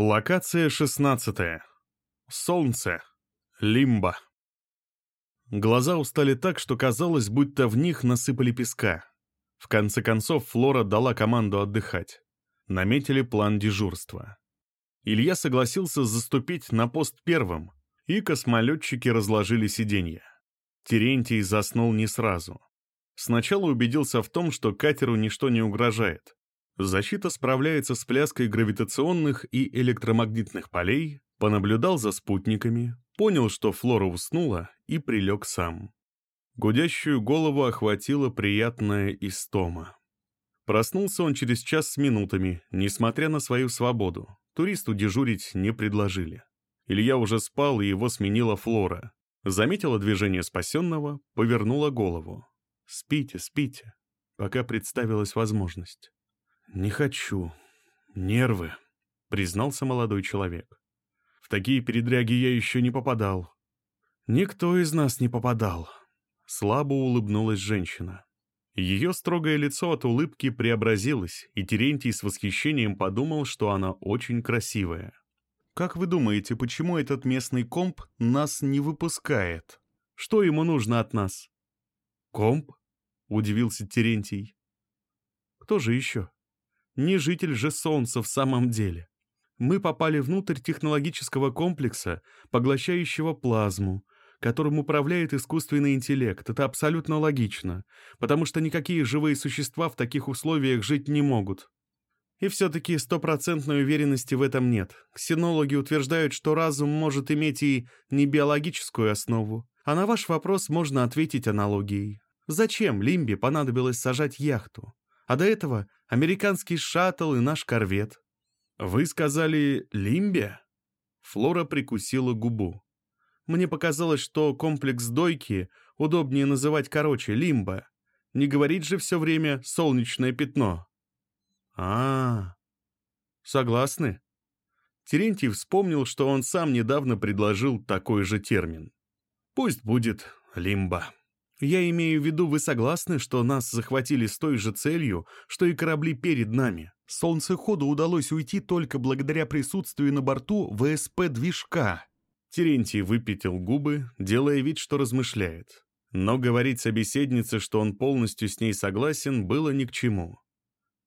Локация 16. Солнце. Лимба. Глаза устали так, что казалось, будто в них насыпали песка. В конце концов Флора дала команду отдыхать. Наметили план дежурства. Илья согласился заступить на пост первым, и космолетчики разложили сиденья. Терентий заснул не сразу. Сначала убедился в том, что катеру ничто не угрожает. Защита справляется с пляской гравитационных и электромагнитных полей, понаблюдал за спутниками, понял, что Флора уснула, и прилег сам. Гудящую голову охватила приятная истома. Проснулся он через час с минутами, несмотря на свою свободу. Туристу дежурить не предложили. Илья уже спал, и его сменила Флора. Заметила движение спасенного, повернула голову. «Спите, спите», пока представилась возможность. «Не хочу. Нервы», — признался молодой человек. «В такие передряги я еще не попадал». «Никто из нас не попадал», — слабо улыбнулась женщина. Ее строгое лицо от улыбки преобразилось, и Терентий с восхищением подумал, что она очень красивая. «Как вы думаете, почему этот местный комп нас не выпускает? Что ему нужно от нас?» «Комп?» — удивился Терентий. «Кто же еще?» Не житель же Солнца в самом деле. Мы попали внутрь технологического комплекса, поглощающего плазму, которым управляет искусственный интеллект. Это абсолютно логично, потому что никакие живые существа в таких условиях жить не могут. И все-таки стопроцентной уверенности в этом нет. Ксенологи утверждают, что разум может иметь и не биологическую основу. А на ваш вопрос можно ответить аналогией. Зачем Лимбе понадобилось сажать яхту? А до этого американский шаттл и наш корвет. Вы сказали «Лимбия»?» Флора прикусила губу. Мне показалось, что комплекс дойки удобнее называть короче «Лимба». Не говорить же все время «солнечное пятно». а, -а. Согласны? Терентий вспомнил, что он сам недавно предложил такой же термин. Пусть будет «Лимба». Я имею в виду, вы согласны, что нас захватили с той же целью, что и корабли перед нами? Солнцеходу удалось уйти только благодаря присутствию на борту ВСП-движка. Терентий выпятил губы, делая вид, что размышляет. Но говорить собеседнице, что он полностью с ней согласен, было ни к чему.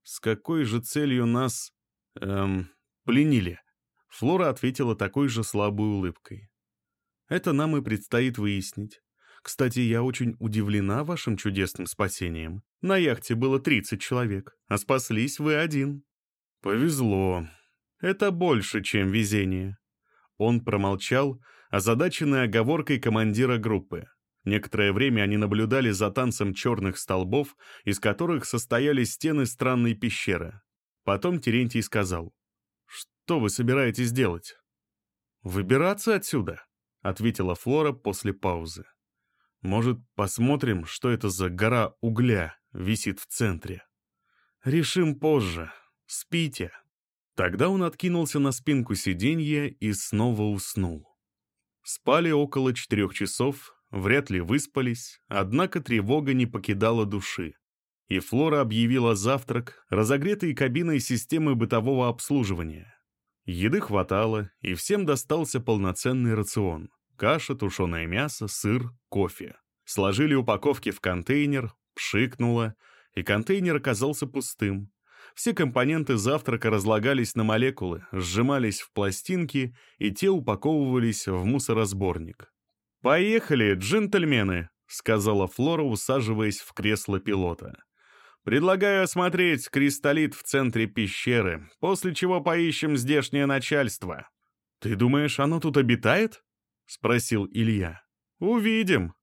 «С какой же целью нас... эм... пленили?» Флора ответила такой же слабой улыбкой. «Это нам и предстоит выяснить. Кстати, я очень удивлена вашим чудесным спасением. На яхте было 30 человек, а спаслись вы один. Повезло. Это больше, чем везение. Он промолчал, озадаченный оговоркой командира группы. Некоторое время они наблюдали за танцем черных столбов, из которых состояли стены странной пещеры. Потом Терентий сказал, «Что вы собираетесь делать?» «Выбираться отсюда», — ответила Флора после паузы. Может, посмотрим, что это за гора угля висит в центре? Решим позже. Спите. Тогда он откинулся на спинку сиденья и снова уснул. Спали около четырех часов, вряд ли выспались, однако тревога не покидала души. И Флора объявила завтрак, разогретой кабиной системы бытового обслуживания. Еды хватало, и всем достался полноценный рацион. Каша, тушеное мясо, сыр, кофе. Сложили упаковки в контейнер, пшикнуло, и контейнер оказался пустым. Все компоненты завтрака разлагались на молекулы, сжимались в пластинки, и те упаковывались в мусоросборник. «Поехали, джентльмены!» — сказала Флора, усаживаясь в кресло пилота. «Предлагаю осмотреть кристаллит в центре пещеры, после чего поищем здешнее начальство». «Ты думаешь, оно тут обитает?» — спросил Илья. «Увидим».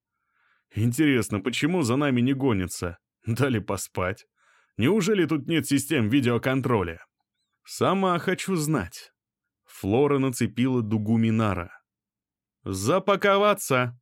«Интересно, почему за нами не гонится? Дали поспать. Неужели тут нет систем видеоконтроля?» «Сама хочу знать». Флора нацепила дугу Минара. «Запаковаться!»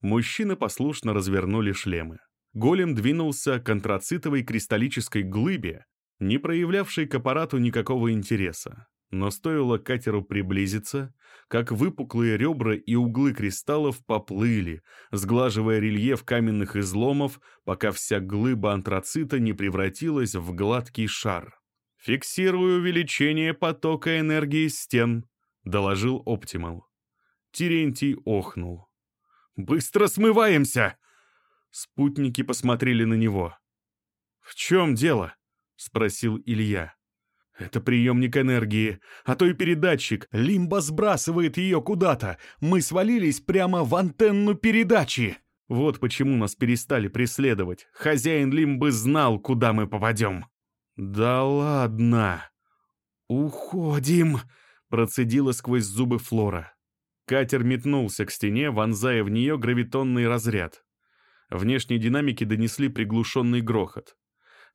Мужчины послушно развернули шлемы. Голем двинулся к антрацитовой кристаллической глыбе, не проявлявшей к аппарату никакого интереса. Но стоило катеру приблизиться, как выпуклые ребра и углы кристаллов поплыли, сглаживая рельеф каменных изломов, пока вся глыба антрацита не превратилась в гладкий шар. «Фиксирую увеличение потока энергии стен», — доложил Оптимал. Терентий охнул. «Быстро смываемся!» Спутники посмотрели на него. «В чем дело?» — спросил Илья. «Это приемник энергии, а то и передатчик. Лимба сбрасывает ее куда-то. Мы свалились прямо в антенну передачи!» Вот почему нас перестали преследовать. Хозяин Лимбы знал, куда мы попадем. «Да ладно!» «Уходим!» — процедила сквозь зубы Флора. Катер метнулся к стене, вонзая в нее гравитонный разряд. Внешние динамики донесли приглушенный грохот.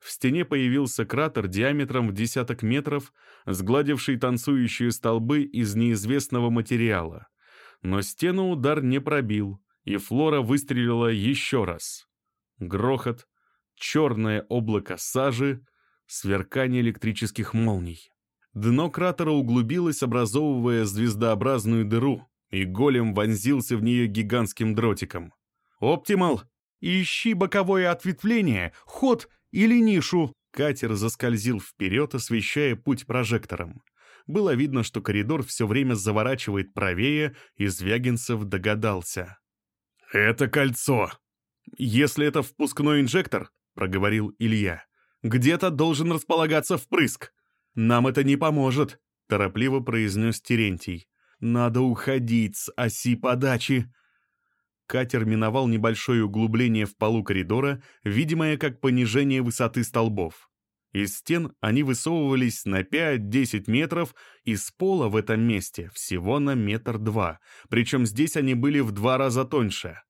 В стене появился кратер диаметром в десяток метров, сгладивший танцующие столбы из неизвестного материала. Но стену удар не пробил, и Флора выстрелила еще раз. Грохот, черное облако сажи, сверкание электрических молний. Дно кратера углубилось, образовывая звездообразную дыру, и голем вонзился в нее гигантским дротиком. «Оптимал, ищи боковое ответвление, ход или нишу!» Катер заскользил вперед, освещая путь прожектором. Было видно, что коридор все время заворачивает правее, и Звягинцев догадался. «Это кольцо!» «Если это впускной инжектор», — проговорил Илья, — «где-то должен располагаться впрыск. Нам это не поможет», — торопливо произнес Терентий. «Надо уходить с оси подачи». Катер миновал небольшое углубление в полу коридора, видимое как понижение высоты столбов. Из стен они высовывались на 5-10 метров, из пола в этом месте всего на метр два, причем здесь они были в два раза тоньше.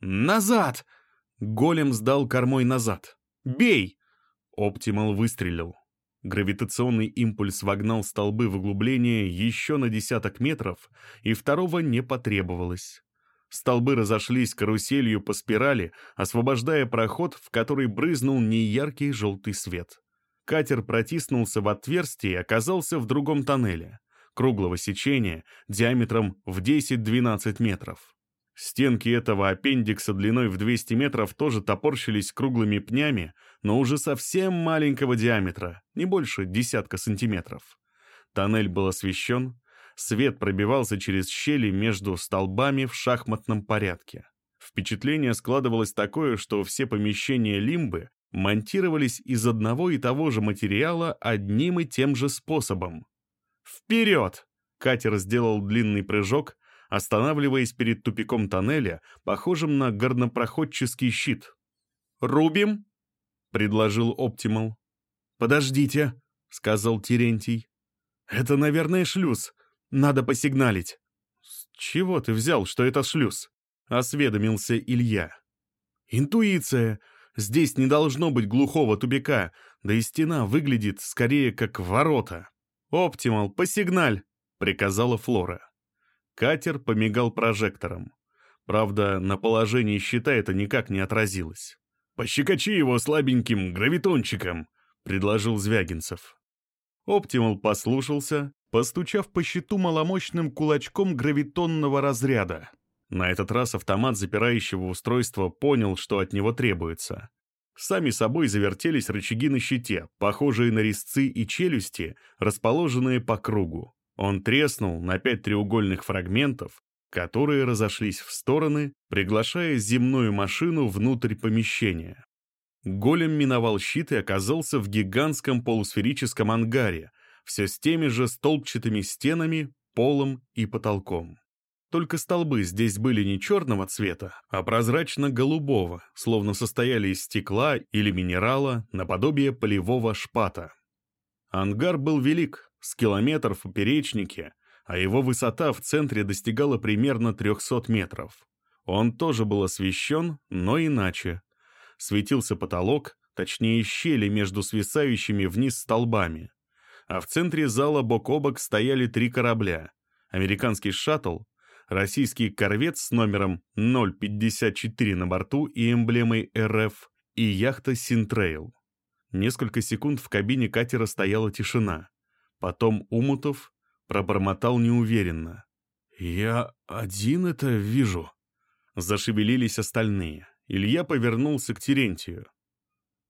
«Назад!» Голем сдал кормой назад. «Бей!» Оптимал выстрелил. Гравитационный импульс вогнал столбы в углубление еще на десяток метров, и второго не потребовалось. Столбы разошлись каруселью по спирали, освобождая проход, в который брызнул неяркий желтый свет. Катер протиснулся в отверстие и оказался в другом тоннеле, круглого сечения, диаметром в 10-12 метров. Стенки этого аппендикса длиной в 200 метров тоже топорщились круглыми пнями, но уже совсем маленького диаметра, не больше десятка сантиметров. Тоннель был освещен, свет пробивался через щели между столбами в шахматном порядке. Впечатление складывалось такое, что все помещения лимбы монтировались из одного и того же материала одним и тем же способом. «Вперед!» Катер сделал длинный прыжок, останавливаясь перед тупиком тоннеля, похожим на горнопроходческий щит. «Рубим?» — предложил Оптимал. «Подождите», — сказал Терентий. «Это, наверное, шлюз. Надо посигналить». «С чего ты взял, что это шлюз?» — осведомился Илья. «Интуиция. Здесь не должно быть глухого тупика, да и стена выглядит скорее как ворота». «Оптимал, посигналь!» — приказала Флора. Катер помигал прожектором. Правда, на положении щита это никак не отразилось. «Пощекочи его слабеньким гравитончиком», — предложил Звягинцев. Оптимал послушался, постучав по щиту маломощным кулачком гравитонного разряда. На этот раз автомат запирающего устройства понял, что от него требуется. Сами собой завертелись рычаги на щите, похожие на резцы и челюсти, расположенные по кругу. Он треснул на пять треугольных фрагментов, которые разошлись в стороны, приглашая земную машину внутрь помещения. Голем миновал щит и оказался в гигантском полусферическом ангаре, все с теми же столбчатыми стенами, полом и потолком. Только столбы здесь были не черного цвета, а прозрачно-голубого, словно состояли из стекла или минерала наподобие полевого шпата. Ангар был велик, с километр в поперечнике, а его высота в центре достигала примерно 300 метров. Он тоже был освещен, но иначе. Светился потолок, точнее щели между свисающими вниз столбами. А в центре зала бок о бок стояли три корабля. Американский шаттл, российский корвет с номером 054 на борту и эмблемой РФ и яхта «Синтрейл». Несколько секунд в кабине катера стояла тишина. Потом Умутов пробормотал неуверенно. «Я один это вижу». Зашевелились остальные. Илья повернулся к Терентию.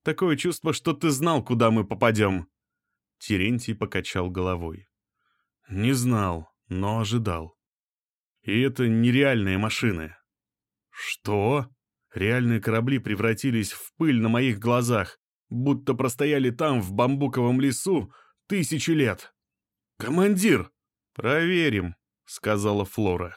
«Такое чувство, что ты знал, куда мы попадем». Терентий покачал головой. «Не знал, но ожидал. И это нереальные машины». «Что?» Реальные корабли превратились в пыль на моих глазах, будто простояли там, в бамбуковом лесу, тысячи лет. «Командир!» «Проверим», — сказала Флора.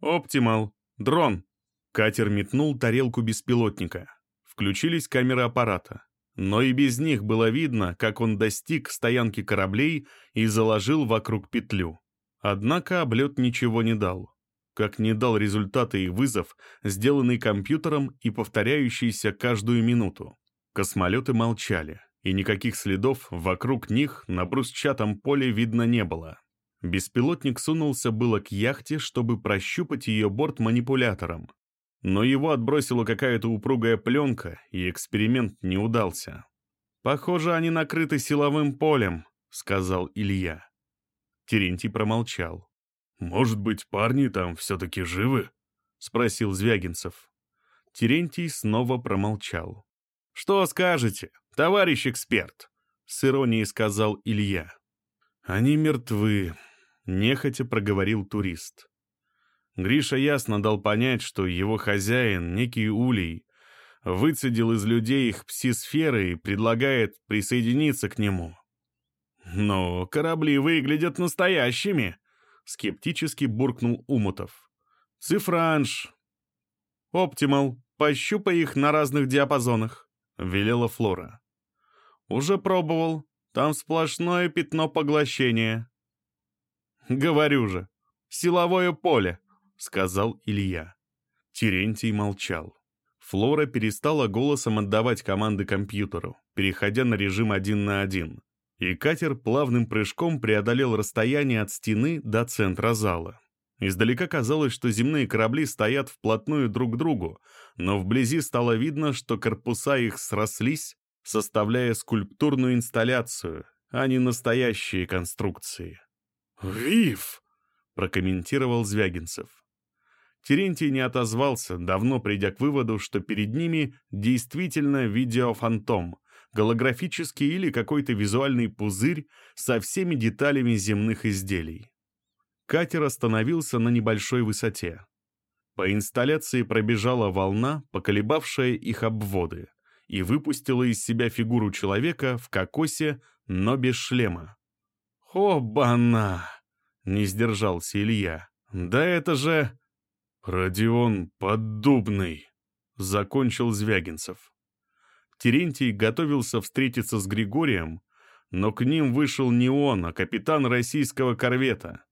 «Оптимал! Дрон!» Катер метнул тарелку беспилотника. Включились камеры аппарата. Но и без них было видно, как он достиг стоянки кораблей и заложил вокруг петлю. Однако облет ничего не дал. Как не дал результаты и вызов, сделанный компьютером и повторяющийся каждую минуту. Космолеты молчали, и никаких следов вокруг них на брусчатом поле видно не было. Беспилотник сунулся было к яхте, чтобы прощупать ее борт манипулятором, но его отбросила какая-то упругая пленка, и эксперимент не удался. «Похоже, они накрыты силовым полем», — сказал Илья. Терентий промолчал. «Может быть, парни там все-таки живы?» — спросил Звягинцев. Терентий снова промолчал. «Что скажете, товарищ эксперт?» — с иронией сказал Илья. «Они мертвы», — нехотя проговорил турист. Гриша ясно дал понять, что его хозяин, некий Улей, выцедил из людей их псисферы и предлагает присоединиться к нему. «Но корабли выглядят настоящими», — скептически буркнул Умутов. «Цифранж». «Оптимал, пощупай их на разных диапазонах», — велела Флора. «Уже пробовал. Там сплошное пятно поглощения». «Говорю же, силовое поле», сказал Илья. Терентий молчал. Флора перестала голосом отдавать команды компьютеру, переходя на режим один на один, и катер плавным прыжком преодолел расстояние от стены до центра зала. Издалека казалось, что земные корабли стоят вплотную друг к другу, но вблизи стало видно, что корпуса их срослись, составляя скульптурную инсталляцию, а не настоящие конструкции. «Вив!» — прокомментировал Звягинцев. Терентий не отозвался, давно придя к выводу, что перед ними действительно видеофантом, голографический или какой-то визуальный пузырь со всеми деталями земных изделий. Катер остановился на небольшой высоте. По инсталляции пробежала волна, поколебавшая их обводы, и выпустила из себя фигуру человека в кокосе, но без шлема. «Оба-на!» — не сдержался Илья. «Да это же...» «Родион Поддубный», — закончил Звягинцев. Терентий готовился встретиться с Григорием, но к ним вышел не он, а капитан российского корвета.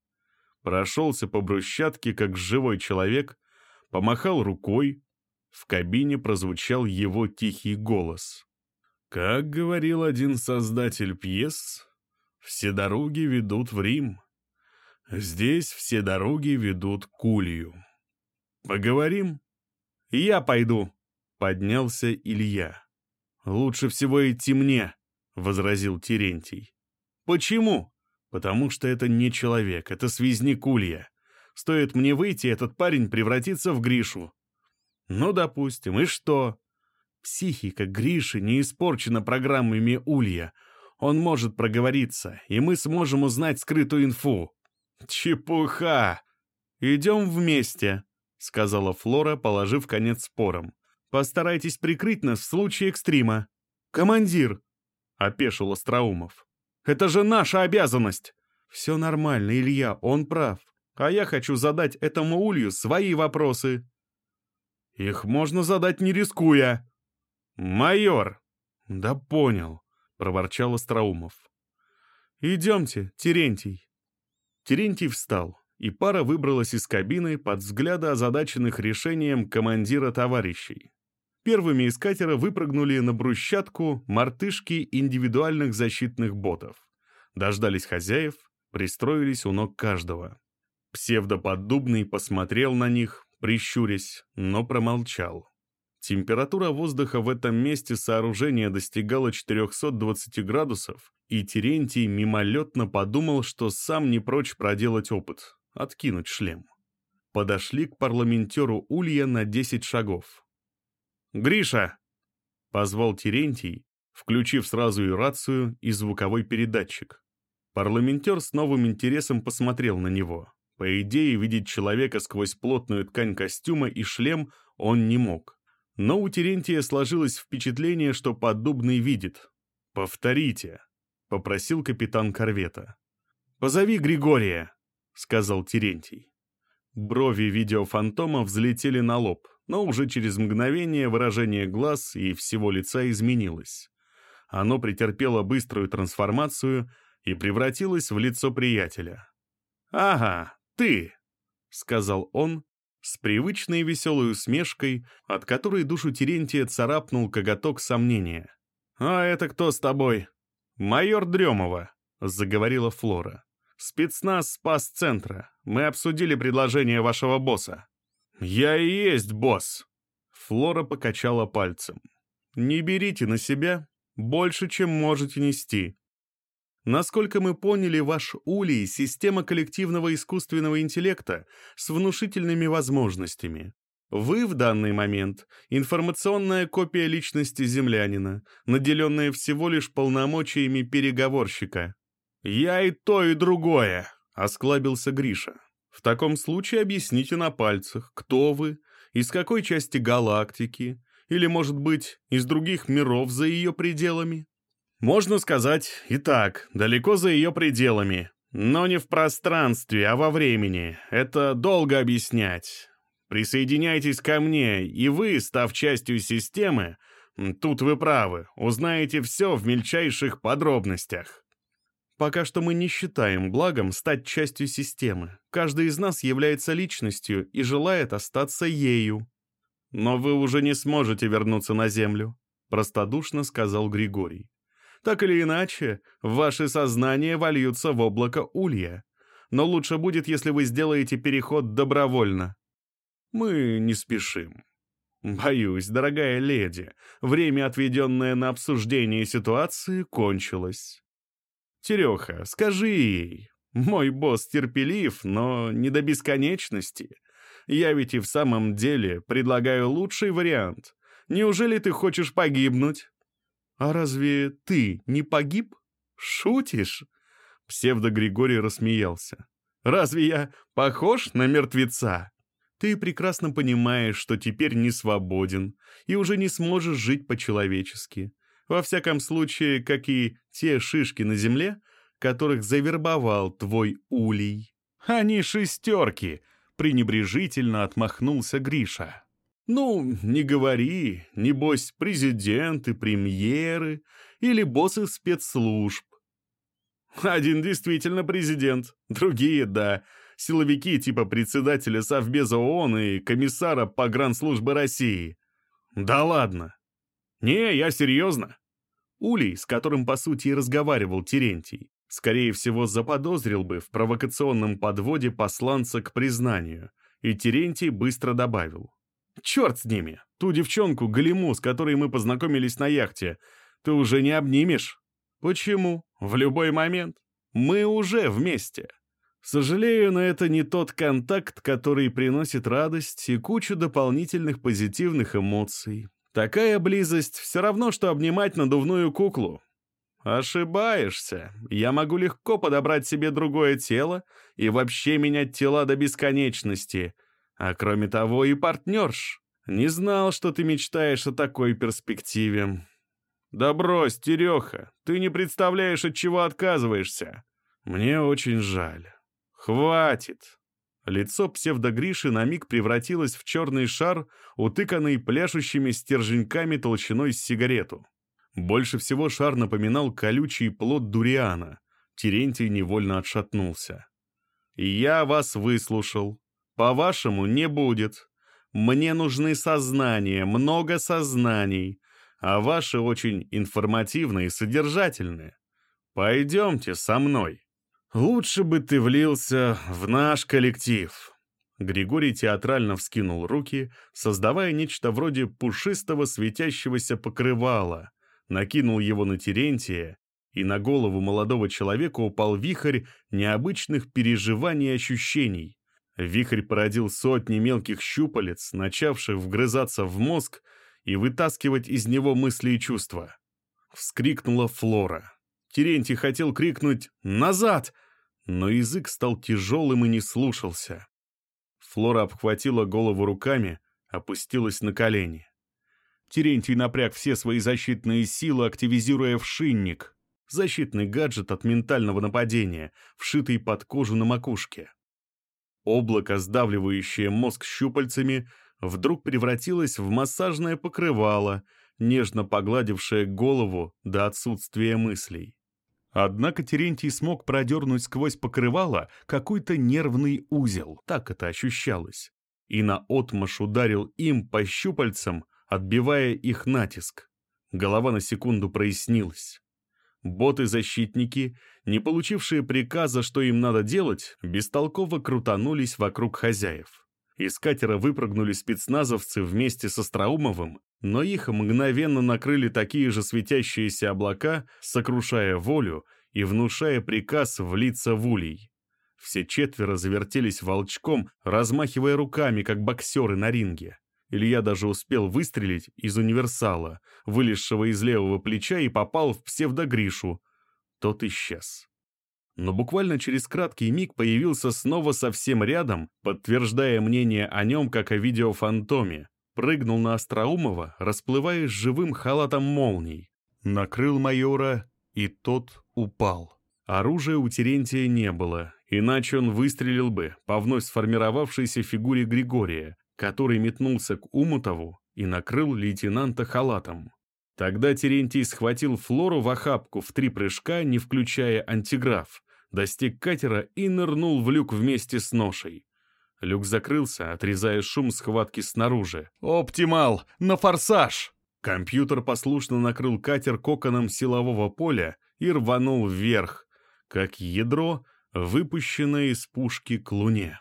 Прошелся по брусчатке, как живой человек, помахал рукой. В кабине прозвучал его тихий голос. Как говорил один создатель пьес, «Все дороги ведут в Рим. Здесь все дороги ведут к Улью». «Поговорим?» «Я пойду», — поднялся Илья. «Лучше всего идти мне», — возразил Терентий. «Почему?» «Потому что это не человек, это связник Улья. Стоит мне выйти, этот парень превратится в Гришу». «Ну, допустим, и что?» «Психика Гриши не испорчена программами Улья. Он может проговориться, и мы сможем узнать скрытую инфу». «Чепуха! Идем вместе», — сказала Флора, положив конец спорам. «Постарайтесь прикрыть нас в случае экстрима». «Командир!» — опешил Остроумов. «Это же наша обязанность!» «Все нормально, Илья, он прав. А я хочу задать этому улью свои вопросы». «Их можно задать не рискуя». «Майор!» «Да понял», — проворчал Остроумов. «Идемте, Терентий». Терентий встал и пара выбралась из кабины под взгляды озадаченных решением командира товарищей. Первыми из катера выпрыгнули на брусчатку мартышки индивидуальных защитных ботов. Дождались хозяев, пристроились у ног каждого. Псевдоподдубный посмотрел на них, прищурясь, но промолчал. Температура воздуха в этом месте сооружения достигала 420 градусов, и Терентий мимолетно подумал, что сам не прочь проделать опыт откинуть шлем. Подошли к парламентеру Улья на десять шагов. «Гриша!» — позвал Терентий, включив сразу и рацию, и звуковой передатчик. Парламентер с новым интересом посмотрел на него. По идее, видеть человека сквозь плотную ткань костюма и шлем он не мог. Но у Терентия сложилось впечатление, что подобный видит. «Повторите», — попросил капитан корвета. «Позови Григория», — сказал Терентий. Брови видеофантома взлетели на лоб, но уже через мгновение выражение глаз и всего лица изменилось. Оно претерпело быструю трансформацию и превратилось в лицо приятеля. «Ага, ты», — сказал он, с привычной веселой усмешкой, от которой душу Терентия царапнул коготок сомнения. «А это кто с тобой?» «Майор Дремова», — заговорила Флора. «Спецназ спас-центра. Мы обсудили предложение вашего босса». «Я и есть босс!» Флора покачала пальцем. «Не берите на себя больше, чем можете нести. Насколько мы поняли, ваш Улей — система коллективного искусственного интеллекта с внушительными возможностями. Вы в данный момент — информационная копия личности землянина, наделенная всего лишь полномочиями переговорщика. «Я и то, и другое», — осклабился Гриша. «В таком случае объясните на пальцах, кто вы, из какой части галактики, или, может быть, из других миров за ее пределами?» Можно сказать и так, далеко за ее пределами. Но не в пространстве, а во времени. Это долго объяснять. Присоединяйтесь ко мне, и вы, став частью системы, тут вы правы, узнаете все в мельчайших подробностях. Пока что мы не считаем благом стать частью системы. Каждый из нас является личностью и желает остаться ею. Но вы уже не сможете вернуться на Землю, простодушно сказал Григорий. Так или иначе, ваши сознания вольются в облако улья. Но лучше будет, если вы сделаете переход добровольно. Мы не спешим. Боюсь, дорогая леди, время, отведенное на обсуждение ситуации, кончилось. Тереха, скажи ей, мой босс терпелив, но не до бесконечности. Я ведь и в самом деле предлагаю лучший вариант. Неужели ты хочешь погибнуть? «А разве ты не погиб? Шутишь?» Псевдо-Григорий рассмеялся. «Разве я похож на мертвеца? Ты прекрасно понимаешь, что теперь не свободен и уже не сможешь жить по-человечески. Во всяком случае, как и те шишки на земле, которых завербовал твой улей. Они шестерки!» — пренебрежительно отмахнулся Гриша. Ну, не говори, небось, президенты, премьеры или боссы спецслужб. Один действительно президент, другие — да, силовики типа председателя Совбеза ООН и комиссара погранслужбы России. Да ладно. Не, я серьезно. Улей, с которым, по сути, и разговаривал Терентий, скорее всего, заподозрил бы в провокационном подводе посланца к признанию, и Терентий быстро добавил. Черт с ними. Ту девчонку, Галиму, с которой мы познакомились на яхте, ты уже не обнимешь. Почему? В любой момент. Мы уже вместе. Сожалею, но это не тот контакт, который приносит радость и кучу дополнительных позитивных эмоций. Такая близость все равно, что обнимать надувную куклу. Ошибаешься. Я могу легко подобрать себе другое тело и вообще менять тела до бесконечности — а кроме того и партнерш. Не знал, что ты мечтаешь о такой перспективе. Да брось, Тереха, ты не представляешь, от чего отказываешься. Мне очень жаль. Хватит. Лицо псевдогриши на миг превратилось в черный шар, утыканный пляшущими стерженьками толщиной с сигарету. Больше всего шар напоминал колючий плод дуриана. Терентий невольно отшатнулся. «Я вас выслушал. По-вашему, не будет. Мне нужны сознания, много сознаний, а ваши очень информативные и содержательные. Пойдемте со мной. Лучше бы ты влился в наш коллектив». Григорий театрально вскинул руки, создавая нечто вроде пушистого светящегося покрывала, накинул его на Терентия, и на голову молодого человека упал вихрь необычных переживаний и ощущений, Вихрь породил сотни мелких щупалец, начавших вгрызаться в мозг и вытаскивать из него мысли и чувства. — вскрикнула Флора. Терентий хотел крикнуть «Назад!», но язык стал тяжелым и не слушался. Флора обхватила голову руками, опустилась на колени. Терентий напряг все свои защитные силы, активизируя вшинник, защитный гаджет от ментального нападения, вшитый под кожу на макушке. Облако, сдавливающее мозг щупальцами, вдруг превратилось в массажное покрывало, нежно погладившее голову до отсутствия мыслей. Однако Терентий смог продернуть сквозь покрывало какой-то нервный узел, так это ощущалось, и наотмашь ударил им по щупальцам, отбивая их натиск. Голова на секунду прояснилась. Боты-защитники, не получившие приказа, что им надо делать, бестолково крутанулись вокруг хозяев. Из катера выпрыгнули спецназовцы вместе со Страумовым, но их мгновенно накрыли такие же светящиеся облака, сокрушая волю и внушая приказ влиться в улей. Все четверо завертелись волчком, размахивая руками, как боксеры на ринге. Илья даже успел выстрелить из универсала, вылезшего из левого плеча и попал в псевдогришу. Тот исчез. Но буквально через краткий миг появился снова совсем рядом, подтверждая мнение о нем как о видеофантоме. Прыгнул на Остроумова, расплываясь живым халатом молний. Накрыл майора, и тот упал. Оружия у Терентия не было, иначе он выстрелил бы по вновь сформировавшейся фигуре Григория, который метнулся к Умутову и накрыл лейтенанта халатом. Тогда Терентий схватил Флору в охапку в три прыжка, не включая антиграф, достиг катера и нырнул в люк вместе с ношей. Люк закрылся, отрезая шум схватки снаружи. «Оптимал! На форсаж!» Компьютер послушно накрыл катер коконом силового поля и рванул вверх, как ядро, выпущенное из пушки к луне.